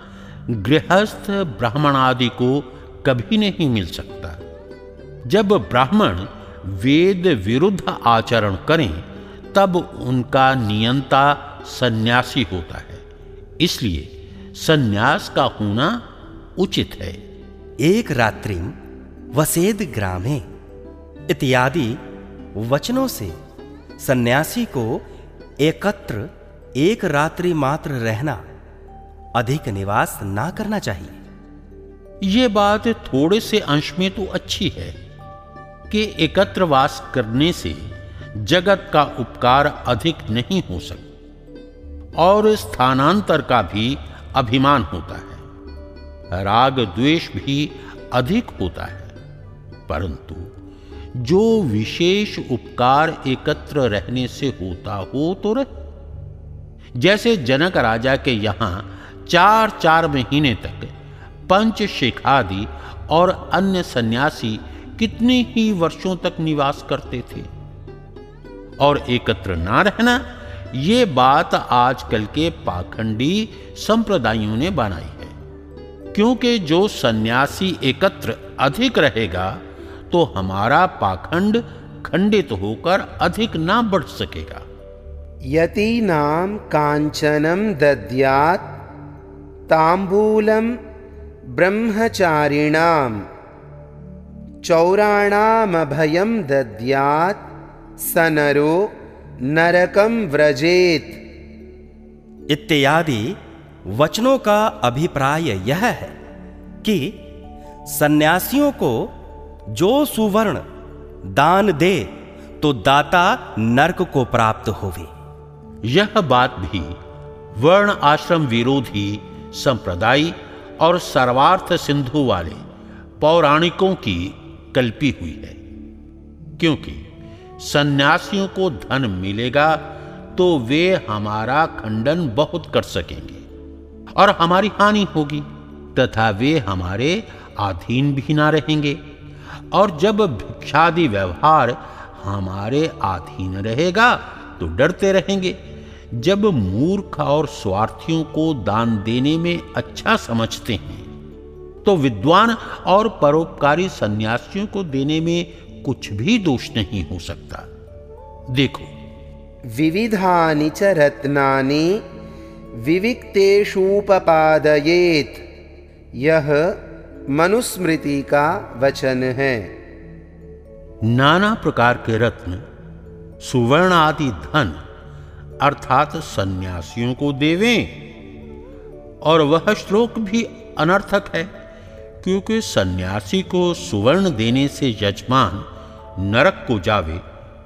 गृहस्थ ब्राह्मण आदि को कभी नहीं मिल सकता। जब ब्राह्मण वेद विरुद्ध आचरण करें तब उनका नियंता सन्यासी होता है। इसलिए सन्यास का होना उचित है। एक रात्रि वसेद ग्रामे इत्यादि वचनों से सन्यासी को एकत्र एक रात्रि मात्र रहना अधिक निवास ना करना चाहिए। यह बात थोड़े से अंश में तो अच्छी है कि एकत्र वास करने से जगत का उपकार अधिक नहीं हो सकता और स्थानांतर का भी अभिमान होता है। राग द्वेष भी अधिक होता है। परंतु जो विशेष उपकार एकत्र रहने से होता हो तो रहे। जैसे जनक राजा के यहाँ चार चार महीने तक पंच शिखादि और अन्य सन्यासी कितने ही वर्षों तक निवास करते थे और एकत्र ना रहना, ये बात आजकल के पाखंडी संप्रदायों ने बनाई है। क्योंकि जो सन्यासी एकत्र अधिक रहेगा तो हमारा पाखंड खंडित होकर अधिक ना बढ़ सकेगा। यति नाम कांचनम दद्यात, तांबूलम ब्रह्मचारिणाम चौराणामभयम दद्यात। सनरो नरकम व्रजेत। इत्यादि वचनों का अभिप्राय यह है कि सन्यासियों को जो सुवर्ण दान दे तो दाता नरक को प्राप्त होवे। यह बात भी वर्ण आश्रम विरोधी संप्रदाय और सर्वार्थ सिंधु वाले पौराणिकों की कल्पी हुई है क्योंकि सन्यासियों को धन मिलेगा तो वे हमारा खंडन बहुत कर सकेंगे और हमारी हानि होगी, तथा वे हमारे अधीन भी ना रहेंगे। और जब भिक्षादि व्यवहार हमारे अधीन रहेगा तो डरते रहेंगे। जब मूर्ख और स्वार्थियों को दान देने में अच्छा समझते हैं तो विद्वान और परोपकारी सन्यासियों को देने में कुछ भी दोष नहीं हो सकता। देखो। विविधानि च रत्नानि विविक्तेषूपपादयेत। यह मनुस्मृति का वचन है। नाना प्रकार के रत्न सुवर्ण आदि धन अर्थात सन्यासियों को देवें। और वह श्लोक भी अनर्थक है क्योंकि सन्यासी को सुवर्ण देने से यजमान नरक को जावे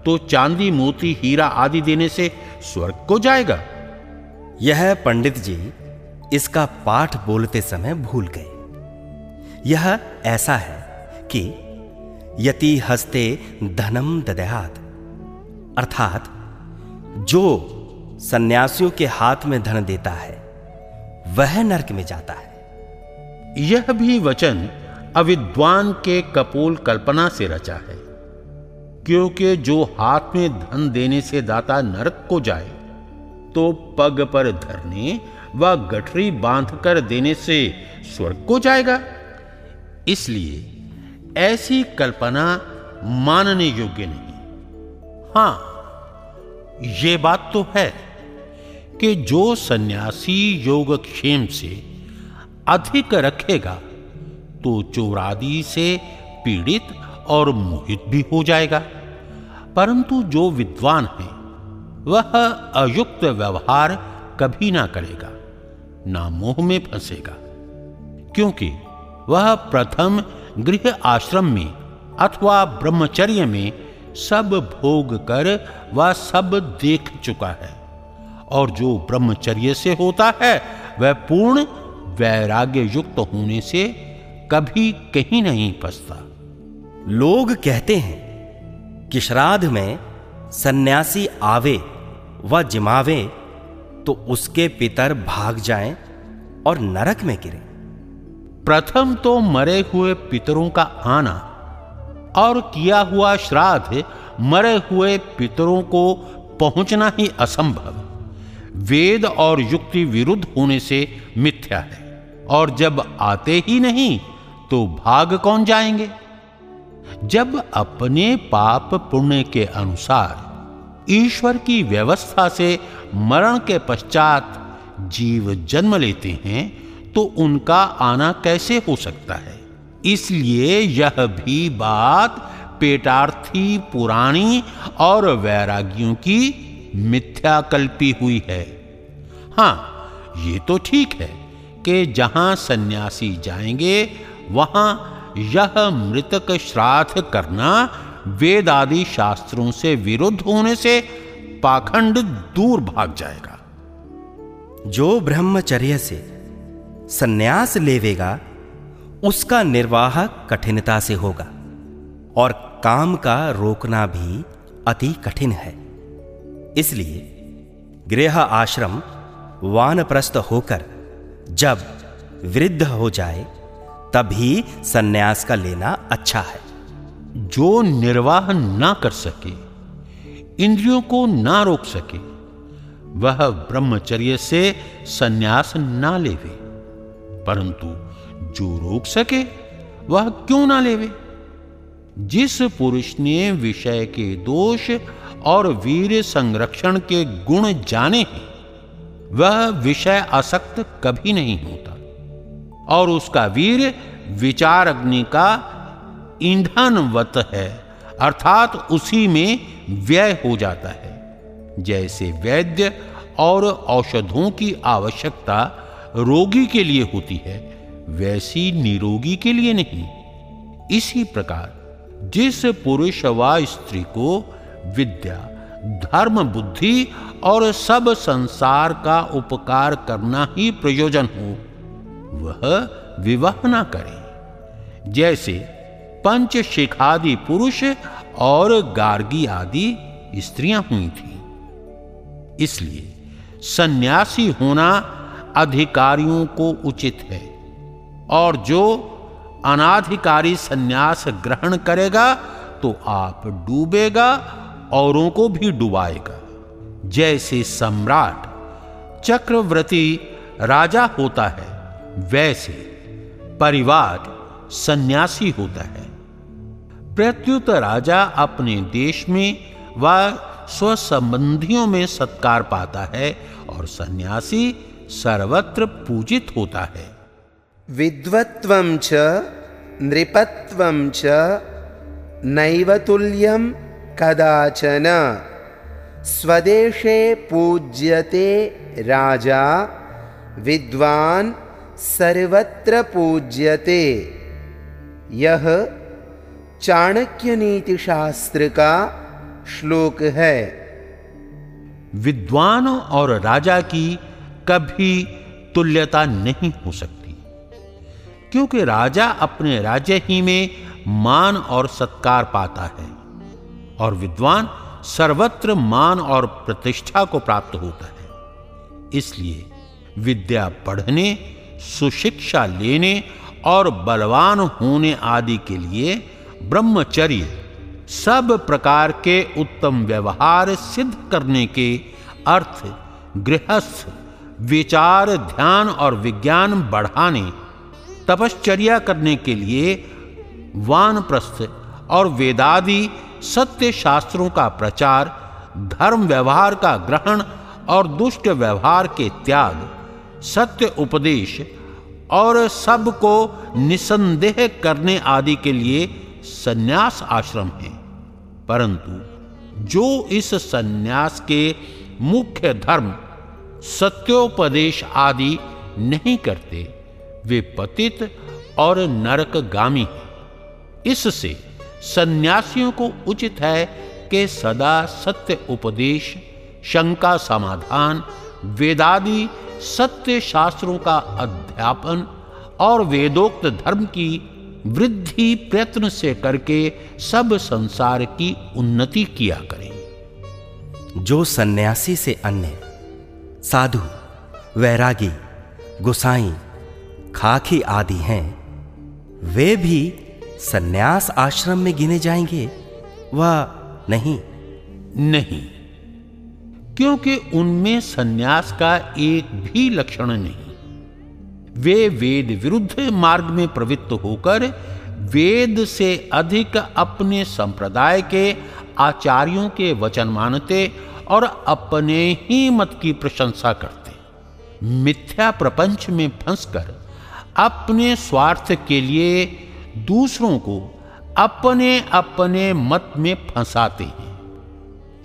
तो चांदी मोती हीरा आदि देने से स्वर्ग को जाएगा। यह पंडित जी इसका पाठ बोलते समय भूल गए। यह ऐसा है कि यति हस्ते धनम ददयात। अर्थात जो सन्यासियों के हाथ में धन देता है वह नरक में जाता है। यह भी वचन अविद्वान के कपोल कल्पना से रचा है। क्योंकि जो हाथ में धन देने से दाता नरक को जाए तो पग पर धरने व गठरी बाँध कर देने से स्वर्ग को जाएगा। इसलिए ऐसी कल्पना मानने योग्य नहीं। हाँ, ये बात तो है कि जो सन्यासी योगक्षेम से अधिक रखेगा तो चोरादि से पीड़ित और मोहित भी हो जाएगा। परंतु जो विद्वान है, वह अयुक्त व्यवहार कभी ना करेगा, ना मोह में फंसेगा, क्योंकि वह प्रथम गृह आश्रम में अथवा ब्रह्मचर्य में सब भोग कर वह सब देख चुका है, और जो ब्रह्मचर्य से होता है, वह पूर्ण वैराग्य युक्त होने से कभी कहीं नहीं फंसता। लोग कहते हैं कि श्राद्ध में सन्यासी आवे व जिमावे तो उसके पितर भाग जाएँ और नरक में गिरे। प्रथम तो मरे हुए पितरों का आना और किया हुआ श्राद्ध मरे हुए पितरों को पहुँचना ही असंभव। वेद और युक्ति विरुद्ध होने से मिथ्या है, और जब आते ही नहीं तो भाग कौन जाएँगे? जब अपने पाप पुण्य के अनुसार ईश्वर की व्यवस्था से मरण के पश्चात जीव जन्म लेते हैं तो उनका आना कैसे हो सकता है? इसलिए यह भी बात पेटार्थी पुराणी और वैरागियों की मिथ्या कल्पी हुई है। हाँ, ये तो ठीक है कि जहाँ सन्यासी जाएँगे, वहाँ यह मृतक श्राद्ध करना वेद आदि शास्त्रों से विरुद्ध होने से पाखंड दूर भाग जाएगा। जो ब्रह्मचर्य से सन्यास लेवेगा, उसका निर्वाह कठिनता से होगा और काम का रोकना भी अति कठिन है। इसलिए गृह आश्रम वानप्रस्थ होकर जब वृद्ध हो जाए तभी सन्यास का लेना अच्छा है। जो निर्वाह ना कर सके, इंद्रियों को ना रोक सके, वह ब्रह्मचर्य से सन्यास ना लेवे। परंतु जो रोक सके, वह क्यों ना लेवे? जिस पुरुष ने विषय के दोष और वीर संरक्षण के गुण जाने हैं, वह विषय आसक्त कभी नहीं होता। और उसका वीर विचार अग्नि का ईंधनवत है, अर्थात उसी में व्यय हो जाता है। जैसे वैद्य और औषधों की आवश्यकता रोगी के लिए होती है, वैसी निरोगी के लिए नहीं। इसी प्रकार, जिस पुरुष व स्त्री को विद्या, धर्म बुद्धि और सब संसार का उपकार करना ही प्रयोजन हो वह विवाह ना करे। जैसे पंच शिखादि पुरुष और गार्गी आदि स्त्रियाँ हुई थी। इसलिए सन्यासी होना अधिकारियों को उचित है और जो अनाधिकारी सन्यास ग्रहण करेगा तो आप डूबेगा, औरों को भी डुबाएगा। जैसे सम्राट चक्रवर्ती राजा होता है वैसे परिवार सन्यासी होता है। प्रत्युत राजा अपने देश में व स्वसंबंधियों में सत्कार पाता है और सन्यासी सर्वत्र पूजित होता है। विद्वत्व च, नृपत्वं च नैवतुल्यम कदाचन। स्वदेशे पूज्यते राजा, विद्वान् सर्वत्र पूज्यते। यह चाणक्य नीति शास्त्र का श्लोक है। विद्वान और राजा की कभी तुल्यता नहीं हो सकती, क्योंकि राजा अपने राज्य ही में मान और सत्कार पाता है और विद्वान सर्वत्र मान और प्रतिष्ठा को प्राप्त होता है। इसलिए विद्या पढ़ने सुशिक्षा लेने और बलवान होने आदि के लिए ब्रह्मचर्य सब प्रकार के उत्तम व्यवहार सिद्ध करने के अर्थ, गृहस्थ, विचार, ध्यान और विज्ञान बढ़ाने, तपश्चर्या करने के लिए वानप्रस्थ और वेदादि सत्य शास्त्रों का प्रचार, धर्म व्यवहार का ग्रहण और दुष्ट व्यवहार के त्याग सत्य उपदेश और सबको निसंदेह करने आदि के लिए सन्यास आश्रम है। परंतु जो इस सन्यास के मुख्य धर्म, सत्योपदेश आदि नहीं करते, वे पतित और नरकगामी हैं। इससे सन्यासियों को उचित है कि सदा सत्य उपदेश, शंका समाधान वेदादि सत्य शास्त्रों का अध्यापन और वेदोक्त धर्म की वृद्धि प्रयत्न से करके सब संसार की उन्नति किया करें। जो सन्यासी से अन्य साधु वैरागी गुसाई खाकी आदि हैं वे भी सन्यास आश्रम में गिने जाएँगे वह नहीं। नहीं। क्योंकि उनमें सन्यास का एक भी लक्षण नहीं। वे वेद विरुद्ध मार्ग में प्रवृत्त होकर वेद से अधिक अपने संप्रदाय के आचार्यों के वचन मानते और अपने ही मत की प्रशंसा करते। मिथ्या प्रपंच में फंसकर अपने स्वार्थ के लिए दूसरों को अपने अपने मत में फंसाते हैं।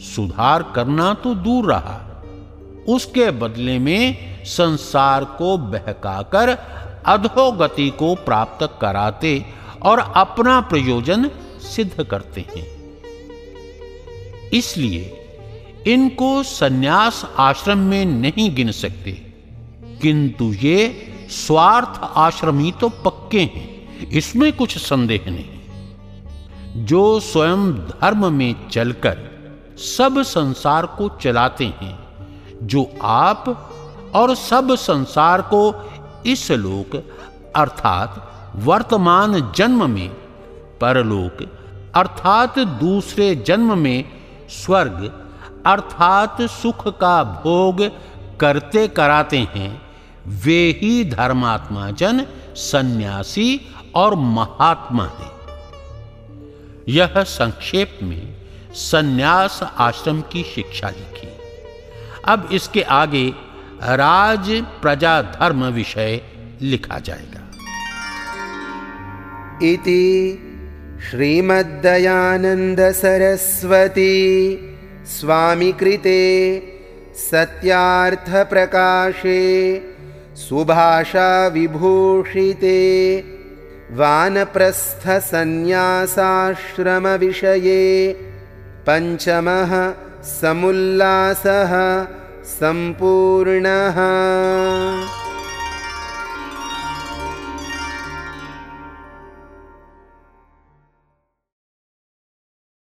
सुधार करना तो दूर रहा। उसके बदले में संसार को बहकाकर अधोगति को प्राप्त कराते और अपना प्रयोजन सिद्ध करते हैं। इसलिए इनको सन्यास आश्रम में नहीं गिन सकते, किंतु ये स्वार्थ आश्रमी तो पक्के हैं, इसमें कुछ संदेह नहीं। जो स्वयं धर्म में चलकर सब संसार को चलाते हैं, जो आप और सब संसार को इस लोक, अर्थात वर्तमान जन्म में, परलोक, अर्थात दूसरे जन्म में, स्वर्ग, अर्थात सुख का भोग करते कराते हैं, वे ही धर्मात्मा जन सन्यासी और महात्मा हैं। यह संक्षेप में सन्यास आश्रम की शिक्षा लिखी। अब इसके आगे राज प्रजा धर्म विषय लिखा जाएगा। इति श्रीमद्दयानंद सरस्वती स्वामी कृते सत्यार्थ प्रकाशे सुभाषा विभूषिते वानप्रस्थ संन्यासाश्रम विषये पञ्चमः समुल्लासः सम्पूर्णः